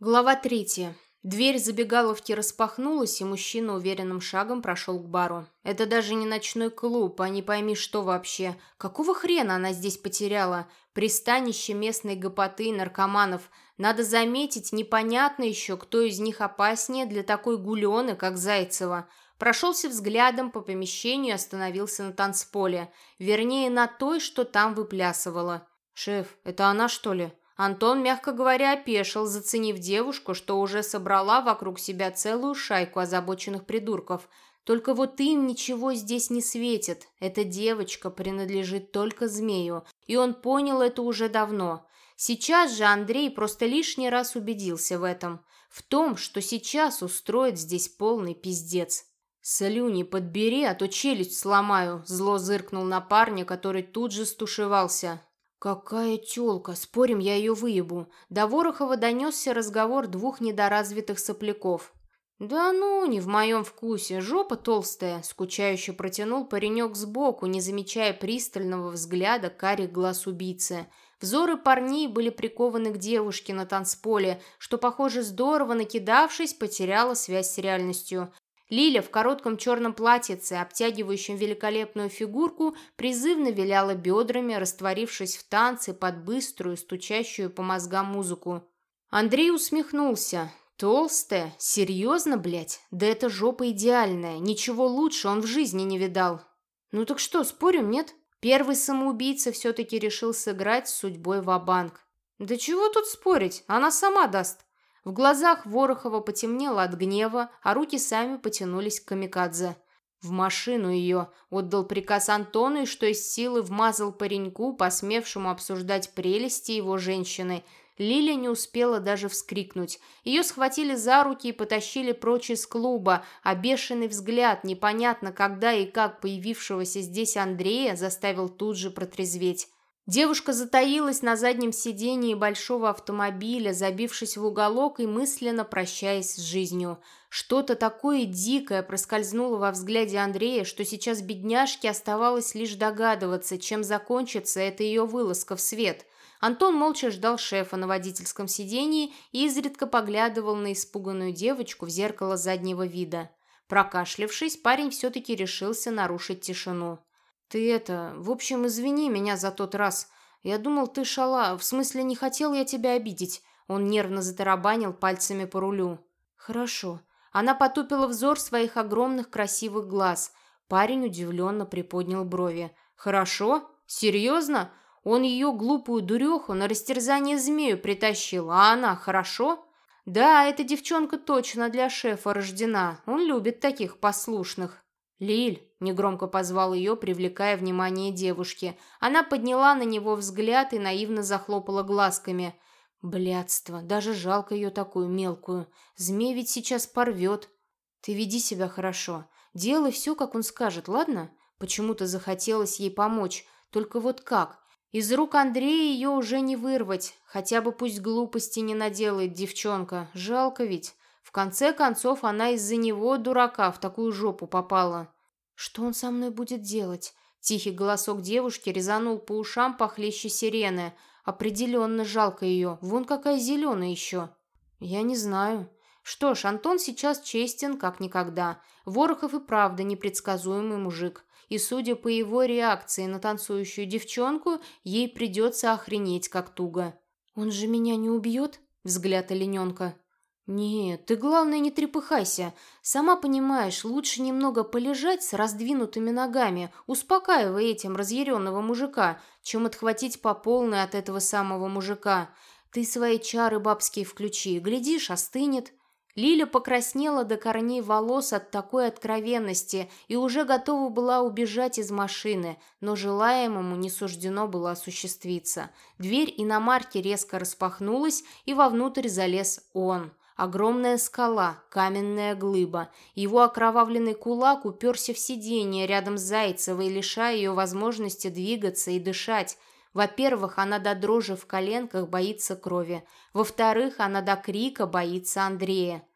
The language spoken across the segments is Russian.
Глава третья. Дверь забегаловки распахнулась, и мужчина уверенным шагом прошел к бару. Это даже не ночной клуб, а не пойми что вообще. Какого хрена она здесь потеряла? Пристанище местной гопоты и наркоманов. Надо заметить, непонятно еще, кто из них опаснее для такой гулены, как Зайцева. Прошелся взглядом по помещению и остановился на танцполе. Вернее, на той, что там выплясывала. «Шеф, это она, что ли?» Антон, мягко говоря, опешил, заценив девушку, что уже собрала вокруг себя целую шайку озабоченных придурков. Только вот им ничего здесь не светит. Эта девочка принадлежит только змею, и он понял это уже давно. Сейчас же Андрей просто лишний раз убедился в этом. В том, что сейчас устроит здесь полный пиздец. «Салюни, подбери, а то челюсть сломаю», – зло зыркнул на парня, который тут же стушевался. «Какая тёлка! Спорим, я её выебу!» До Ворохова донёсся разговор двух недоразвитых сопляков. «Да ну, не в моем вкусе, жопа толстая», — скучающе протянул паренек сбоку, не замечая пристального взгляда карих глаз убийцы. Взоры парней были прикованы к девушке на танцполе, что, похоже, здорово накидавшись, потеряла связь с реальностью. Лиля в коротком черном платьице, обтягивающем великолепную фигурку, призывно виляла бедрами, растворившись в танце под быструю, стучащую по мозгам музыку. Андрей усмехнулся. «Толстая? Серьезно, блядь? Да это жопа идеальная. Ничего лучше он в жизни не видал». «Ну так что, спорим, нет?» Первый самоубийца все-таки решил сыграть с судьбой ва-банк. «Да чего тут спорить? Она сама даст. В глазах Ворохова потемнело от гнева, а руки сами потянулись к камикадзе. В машину ее отдал приказ Антону и что из силы вмазал пареньку, посмевшему обсуждать прелести его женщины. Лиля не успела даже вскрикнуть. Ее схватили за руки и потащили прочь из клуба, а бешеный взгляд, непонятно когда и как появившегося здесь Андрея, заставил тут же протрезветь. Девушка затаилась на заднем сидении большого автомобиля, забившись в уголок и мысленно прощаясь с жизнью. Что-то такое дикое проскользнуло во взгляде Андрея, что сейчас бедняжке оставалось лишь догадываться, чем закончится эта ее вылазка в свет. Антон молча ждал шефа на водительском сидении и изредка поглядывал на испуганную девочку в зеркало заднего вида. Прокашлявшись, парень все-таки решился нарушить тишину. «Ты это... В общем, извини меня за тот раз. Я думал, ты шала... В смысле, не хотел я тебя обидеть». Он нервно затарабанил пальцами по рулю. «Хорошо». Она потупила взор своих огромных красивых глаз. Парень удивленно приподнял брови. «Хорошо? Серьезно? Он ее глупую дуреху на растерзание змею притащил, а она хорошо?» «Да, эта девчонка точно для шефа рождена. Он любит таких послушных». «Лиль!» – негромко позвал ее, привлекая внимание девушки. Она подняла на него взгляд и наивно захлопала глазками. «Блядство! Даже жалко ее такую мелкую. Змей ведь сейчас порвет. Ты веди себя хорошо. Делай все, как он скажет, ладно?» Почему-то захотелось ей помочь. Только вот как? Из рук Андрея ее уже не вырвать. Хотя бы пусть глупости не наделает девчонка. Жалко ведь. В конце концов, она из-за него, дурака, в такую жопу попала. «Что он со мной будет делать?» Тихий голосок девушки резанул по ушам похлеще сирены. Определенно жалко ее. Вон какая зеленая еще. «Я не знаю». Что ж, Антон сейчас честен, как никогда. Ворохов и правда непредсказуемый мужик. И, судя по его реакции на танцующую девчонку, ей придется охренеть как туго. «Он же меня не убьет?» Взгляд олененка. «Нет, ты, главное, не трепыхайся. Сама понимаешь, лучше немного полежать с раздвинутыми ногами, успокаивая этим разъяренного мужика, чем отхватить по полной от этого самого мужика. Ты свои чары бабские включи, глядишь, остынет». Лиля покраснела до корней волос от такой откровенности и уже готова была убежать из машины, но желаемому не суждено было осуществиться. Дверь иномарки резко распахнулась, и вовнутрь залез он. Огромная скала, каменная глыба. Его окровавленный кулак уперся в сиденье рядом с Зайцевой, лишая ее возможности двигаться и дышать. Во-первых, она до дрожи в коленках боится крови. Во-вторых, она до крика боится Андрея.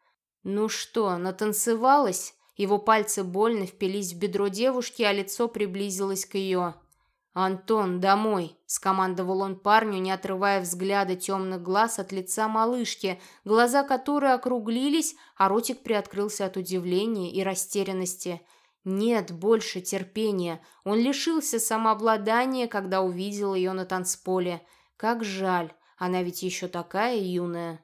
«Ну что, натанцевалась?» Его пальцы больно впились в бедро девушки, а лицо приблизилось к ее. «Антон, домой!» – скомандовал он парню, не отрывая взгляда темных глаз от лица малышки, глаза которой округлились, а ротик приоткрылся от удивления и растерянности. Нет больше терпения. Он лишился самообладания, когда увидел ее на танцполе. Как жаль, она ведь еще такая юная.